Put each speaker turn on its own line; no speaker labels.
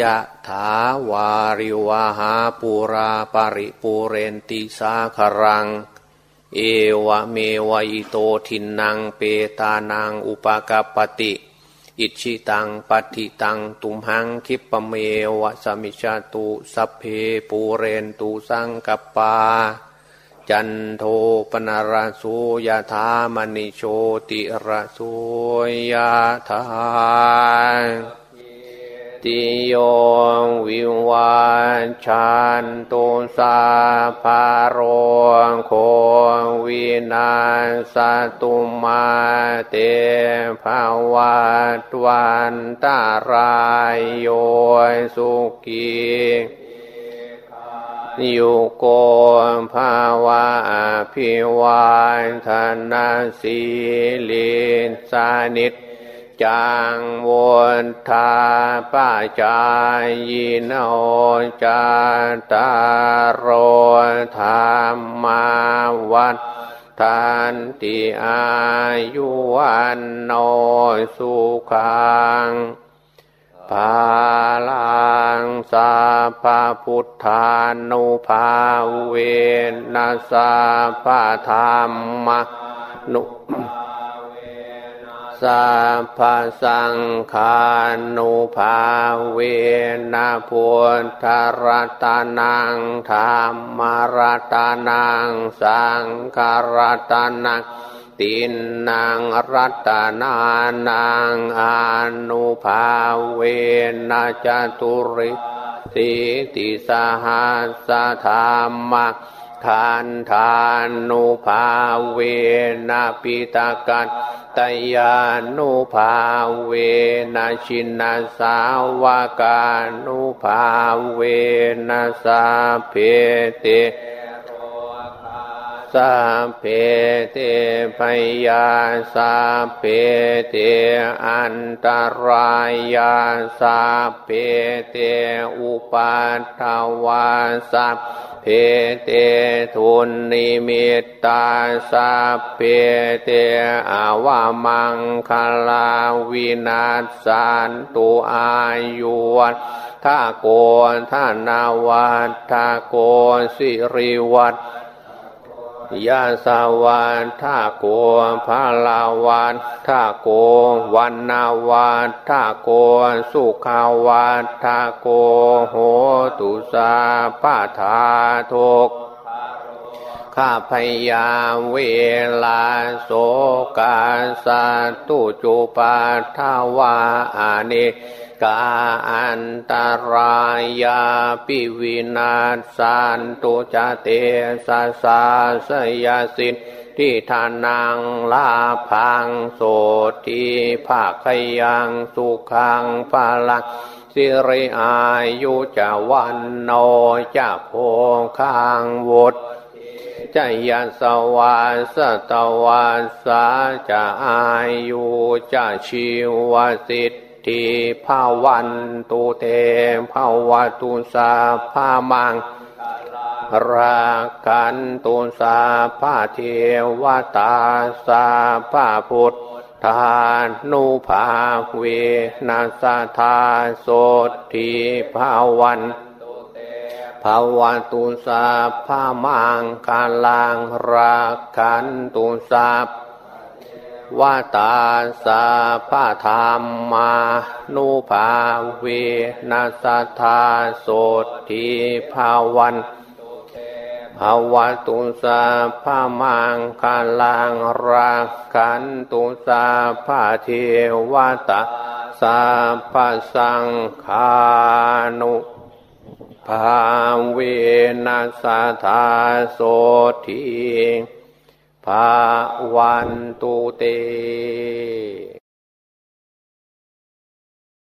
ยะถาวาริวะหาปูราปะริปูเรนติสาคะรัง เอวะเมวะอิโตทินนังเปตานังอุปะกัปปะติ อิจฉิตังปัตถิตังตุมหัง ขิปปะเมวะ สะมิชฌะตุสัพเพปูเรนตุสังกัปปา จันโทปัณณะระโส ยะถา มะณิโชติระโสยะธา ติโยวิวาชันตุสาภารโควินาสตุมาเตภาวะตวันตารายโยสุกียุโกภาวะพิวานธนาสีลิสานิต จังวนทาป้าจายโนจาตารโรธรรมาวัฏทันติอายุวันโนสุขังภาลังสาพาพุทธานุภาเวนัสาพาธรรมนุ สัพสังขานุภาเวนะพุทธรัตนังธรรมรัตนังสังฆรัตนังตินนางรัตนานังอนุภาเวนะจตุริสิติสหัสธรรม ทานทานุภาเวนะปิตากันตยานุภาเวนะชินาสาวกานุภาเวนะสาเพเต สาเพเต ภะยาสัพเพเตอันตะรายาสัพเพเตอุปัททะวาสัพเพเตทุนนิมิตตาสัพเพเตอะวะมังคะลาวินาสสันตุอายุวัฑฒะโก ธะนะวัฑฒะโกสิริวัฏ ยาสาวันท่าโกพาลาวันท่าโกวันนาวันท่าโกสุขาวันท่าโกโหตุสาปาทาทุก ข้าพยาเวลาโสกาสัตุจุปาทาวาอานิกาอันตรายาปิวินาสันตุจเตสะสาสยสินที่ทานังลาพังโสทีภาคยังสุขังภาลังสิริอายุจะวันโนจะโพคังวุฒ จยสวาสตวาสาจะอายุจะชีวสิทธิภาวันตุเตภาวตุสาภามัง รากันตุสาภาเทวตาสาภาพุทธานุภาเวนัสธาโสทีภาวัน ภาวตุสาภามังกาลังรากันตุสาวาตาสาพาธรรมมานุภาเวนัสธาโสทีภาวันภาวตุสาภามังคาลังรักขันตุสาภาเทวตาสาภาสังขานุ ภาเวนัสธาโสทีภาวันตุเต